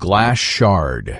glass shard.